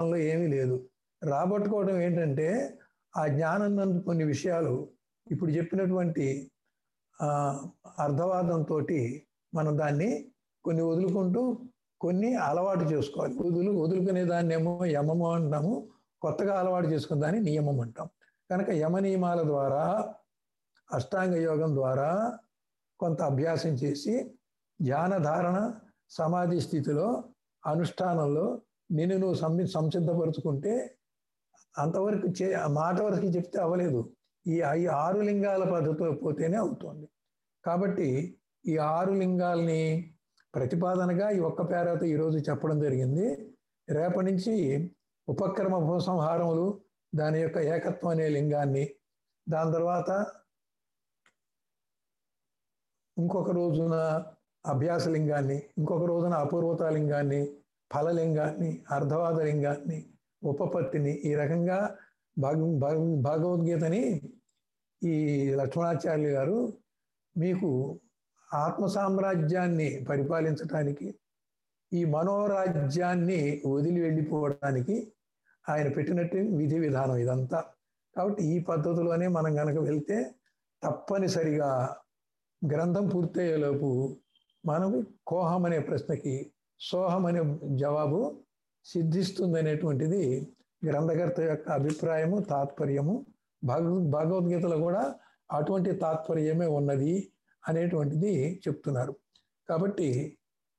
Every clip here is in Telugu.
జ్ఞానంలో ఏమీ లేదు. రాబట్టుకోవడం ఏంటంటే ఆ జ్ఞానం నందు కొన్ని విషయాలు ఇప్పుడు చెప్పినటువంటి అర్థవాదంతో మనం దాన్ని కొన్ని వదులుకుంటూ కొన్ని అలవాటు చేసుకోవాలి. వదులు వదులుకునే దాన్ని ఏమో యమము అంటాము. కొత్తగా అలవాటు చేసుకునే దాన్ని నియమం అంటాం. కనుక యమ నియమాల ద్వారా అష్టాంగ యోగం ద్వారా కొంత అభ్యాసం చేసి ధ్యాన ధారణ సమాధి స్థితిలో అనుష్ఠానంలో నిన్ను నువ్వు సంసి సంసిద్ధపరుచుకుంటే అంతవరకు చే మాట వరకు చెప్తే అవ్వలేదు. ఈ ఈ ఆరు లింగాల పద్ధతిలో పోతేనే అవుతుంది. కాబట్టి ఈ ఆరు లింగాల్ని ప్రతిపాదనగా ఈ ఒక్క పేరాతో ఈరోజు చెప్పడం జరిగింది. రేపటి నుంచి ఉపక్రమ భూసంహారములు దాని యొక్క ఏకత్వం అనే లింగాన్ని దాని తర్వాత ఇంకొక రోజున అభ్యాస లింగాన్ని ఇంకొక రోజున అపూర్వత లింగాన్ని ఫలలింగాన్ని అర్ధవాద లింగాన్ని ఉపపత్తిని ఈ రకంగా భాగ భగవద్గీతని ఈ లక్ష్మణాచార్యులు గారు మీకు ఆత్మ సామ్రాజ్యాన్ని పరిపాలించడానికి ఈ మనోరాజ్యాన్ని వదిలి వెళ్ళిపోవడానికి ఆయన పెట్టినట్టు విధి విధానం ఇదంతా. కాబట్టి ఈ పద్ధతిలోనే మనం కనుక వెళ్తే తప్పనిసరిగా గ్రంథం పూర్తయ్యేలోపు మనకు కోహం అనే ప్రశ్నకి సోహం అనే జవాబు సిద్ధిస్తుంది గ్రంథకర్త యొక్క అభిప్రాయము తాత్పర్యము. భగవద్గీతలో కూడా అటువంటి తాత్పర్యమే ఉన్నది అనేటువంటిది చెప్తున్నారు. కాబట్టి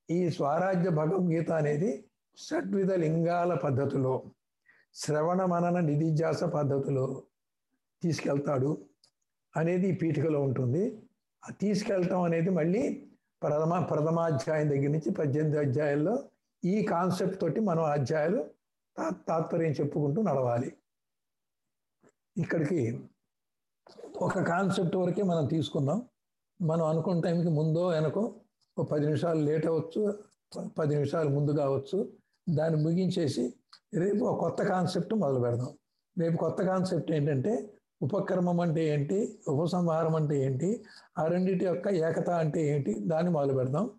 ఈ స్వరాజ్య భగవద్గీత అనేది షడ్విధ లింగాల పద్ధతిలో శ్రవణ మనన నిధిధ్యాస పద్ధతిలో తీసుకెళ్తాడు అనేది పీఠికలో ఉంటుంది. ఆ తీసుకెళ్ళటం అనేది మళ్ళీ ప్రథమ ప్రథమాధ్యాయం దగ్గర నుంచి పద్దెనిమిది అధ్యాయాల్లో ఈ కాన్సెప్ట్ తోటి మనం అధ్యాయాలు తా- తాత్పర్యం చెప్పుకుంటూ నడవాలి. ఇక్కడికి ఒక కాన్సెప్ట్ వరకే మనం తీసుకుందాం. మనం అనుకున్న టైంకి ముందో వెనకో ఒక పది నిమిషాలు లేట్ అవ్వచ్చు పది నిమిషాలు ముందు కావచ్చు. దాన్ని ముగించేసి రేపు ఒక కొత్త కాన్సెప్ట్ మొదలు పెడదాం రేపు కొత్త కాన్సెప్ట్ ఏంటంటే ఉపక్రమం అంటే ఏంటి? ఉపసంహారం అంటే ఏంటి? ఆ రెండింటి యొక్క ఏకత అంటే ఏంటి? దాన్ని మొదలు పెడదాం.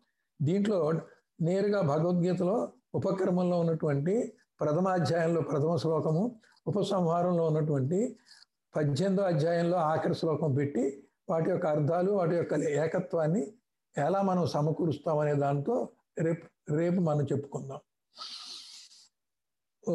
దీంట్లో నేరుగా భగవద్గీతలో ఉపక్రమంలో ఉన్నటువంటి ప్రథమాధ్యాయంలో ప్రథమ శ్లోకము ఉపసంహారంలో ఉన్నటువంటి పద్దెనిమిదో అధ్యాయంలో ఆఖరి శ్లోకం పెట్టి వాటి యొక్క అర్థాలు వాటి యొక్క ఏకత్వాన్ని ఎలా మనం సమకూరుస్తామనే దాంతో రేపు రేపు మనం చెప్పుకుందాం. ఓ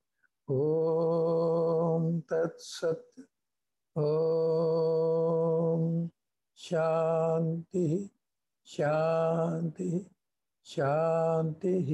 ॐ तत्सत् ॐ शान्तिः शान्तिः शान्तिः।